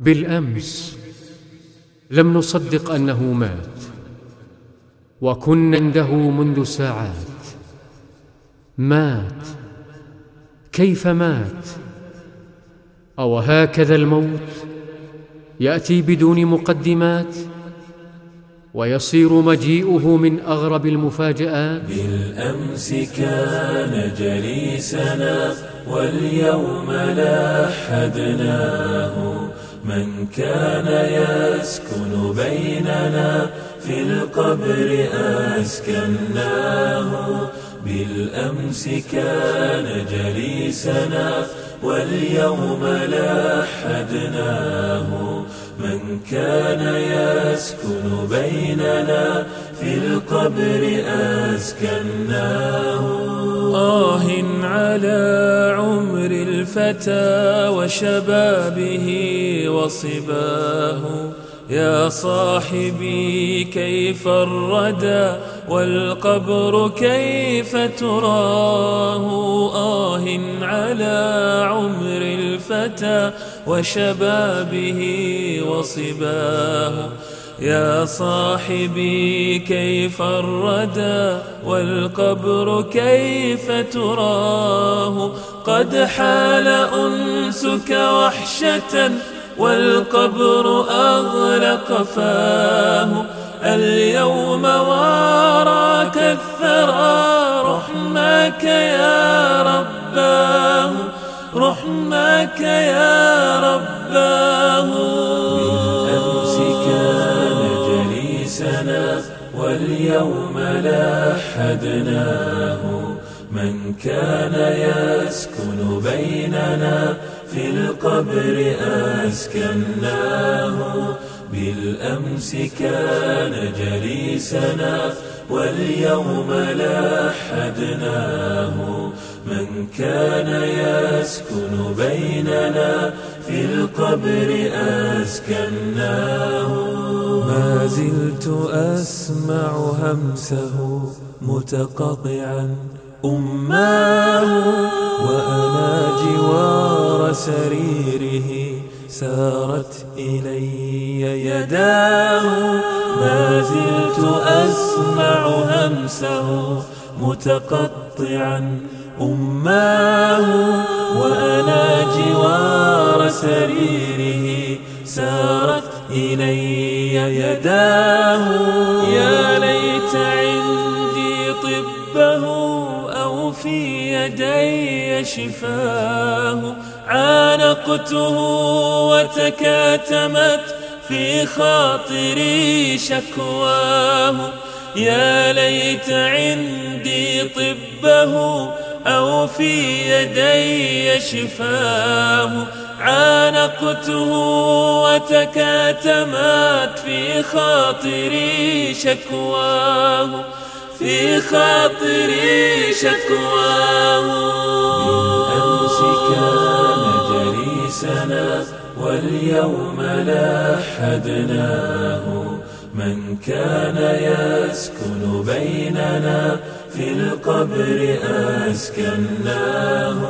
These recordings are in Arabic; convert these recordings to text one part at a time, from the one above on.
بالأمس لم نصدق أنه مات وكنا عنده منذ ساعات. مات. كيف مات؟ أو هكذا الموت؟ يأتي بدون مقدمات؟ ويصير مجيئه من أغرب المفاجآت؟ بالأمس كان جليسنا واليوم لاحدناه. من كان يسكن بيننا في القبر أسكناه. بالأمس كان جليسنا واليوم لحدناه من كان يسكن بيننا في القبر أسكناه. آه على الفتى وشبابه وصباه. يا صاحبي كيف الردى؟ والقبر كيف تراه؟ آه على عمر الفتى وشبابه وصباه. يا صاحبي كيف الردى؟ والقبر كيف تراه؟ قد حال أنسك وحشة والقبر أغلق فاه. اليوم واراك الثرى رحمك يا رباه. رحمك يا واليوم لحدناه من كان يسكن بيننا في القبر أسكناه بالأمس كان جليسنا واليوم لحدناه من كان يسكن بيننا في القبر أسكناه ما زلت أسمع همسه متقطعا أماه وأنا جوار سريره سارت إلي يداه. ما زلت أسمع همسه متقطعا أماه وأنا جوار سريره سارت إلي يداه. يا ليت عندي طبه أو في يدي شفاه. عانقته وتكاتمت في خاطري شكواه. يا ليت عندي طبه أو في يدي شفاه. عانقته وتكاتمت في خاطري شكواه في خاطري شكواه. بالأمس كان جليسنا واليوم لحدناه من كان يسكن بيننا في القبر أسكناه.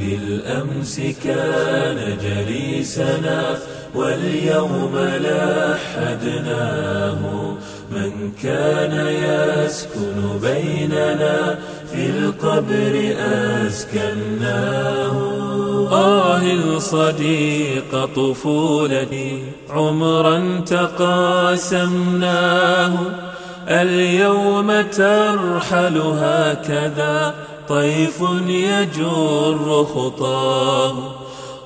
بالأمس كان جليسنا واليوم لحدناه من كان يسكن بيننا في القبر أسكناه. آه صديق طفولتي عمرا تقاسمناه اليوم ترحل هكذا طيف يجر خطاه.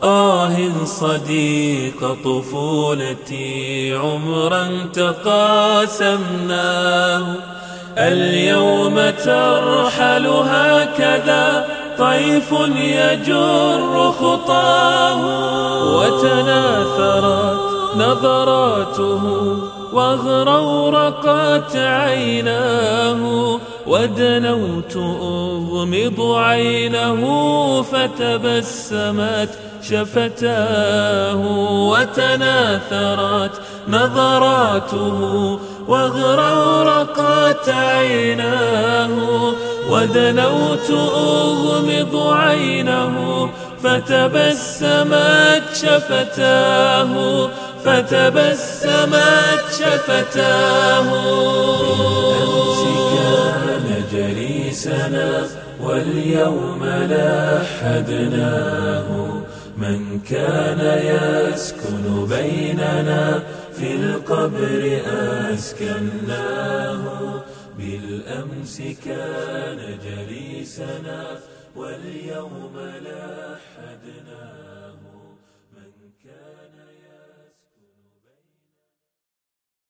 آه صديق طفولتي عمرا تقاسمناه. اليوم ترحل هكذا طيف يجر خطاه. وتناثرت نظراته واغرورقت عيناه. ودنوت أغمض عينه فتبسمت شفتاه وتناثرت نظراته واغرورقت عيناه. ودنوت أغمض عينه فتبسمت شفتاه فتبسمت شفتاه. جليسنا واليوم لحدناه من كان يسكن بيننا في القبر أسكناه بالأمس كان جليسنا واليوم لحدناه من كان